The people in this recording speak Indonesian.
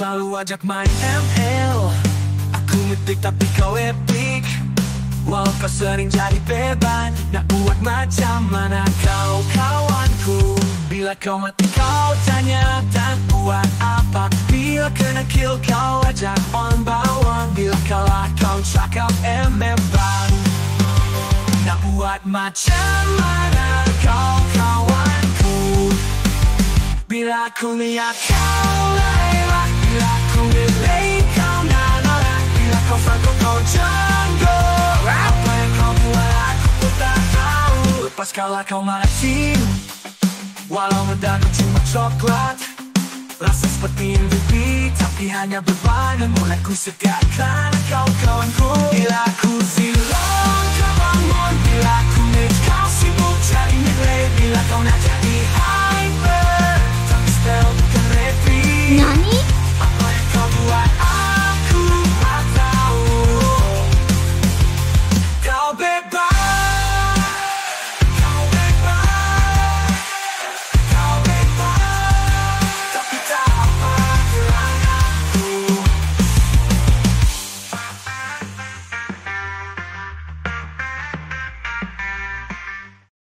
selalu ajak main ML Aku mitik tapi kau epic. Walau kau sering jadi beban. Nak buat macam mana kau kawanku? Bila kau mati kau tanya tak buat apa? Bila kena kill kau ajak on one. Bila kalah kau cakap MM bang Nak buat macam mana kau kawanku? Bila aku lihat kau Паскала Калмарасин Walau mendadak cuma coklat. Rasa seperti yang dipica Tapi hanya berbadan mulai ku sediakan kau